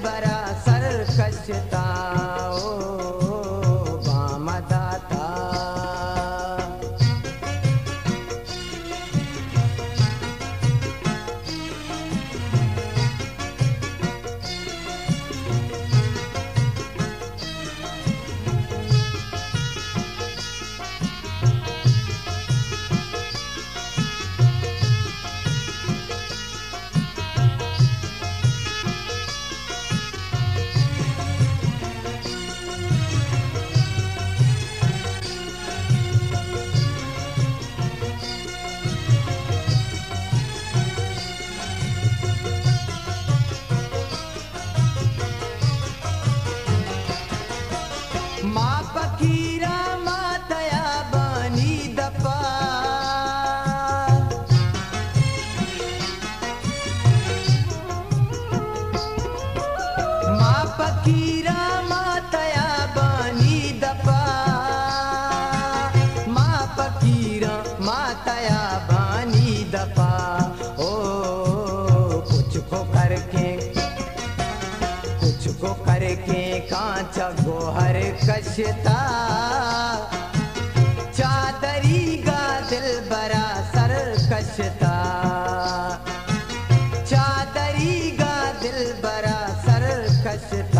दिल बरा करके। कुछ को करके कांचा गोहर कशता चादरी का दिल बरा सर कशता चादरी का दिल बरा सर कशता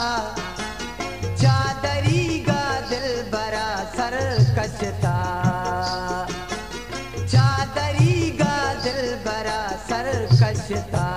कशता ओ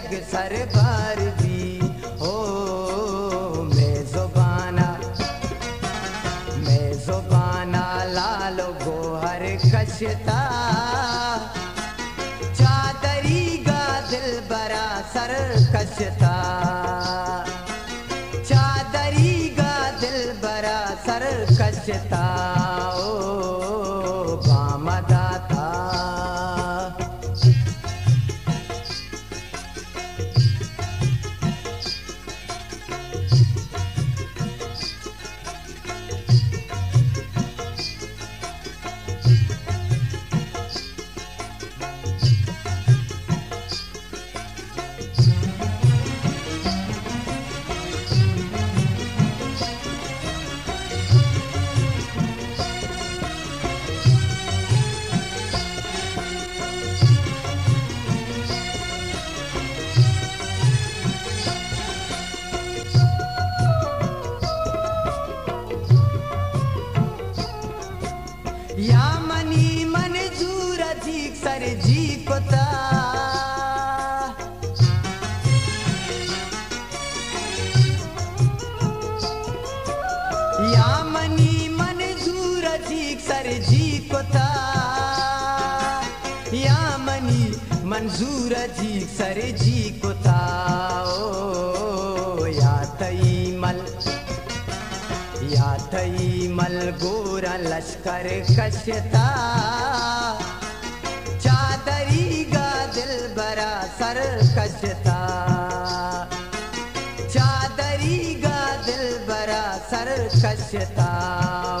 एक लग सर बार भी ओ, मैं जुबाना मैं जुबाना लाल गोहर कशता चादरी गा दिल बरा सर कशता चादरी गा कशता मंजूर जी सर जी कोता या तई या तई मल लश्कर कशता बरा सर कशता चादरी गा दिल बरा सर कशता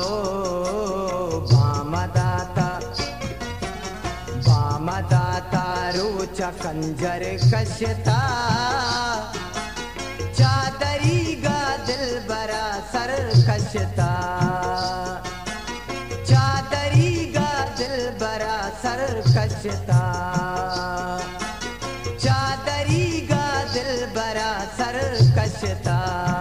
ओ, बामदाता बामदाता रोचा कंजर कशता चादरी गा दिल बरा सर कशता चादरी गा दिल बरा सर कशता चादरी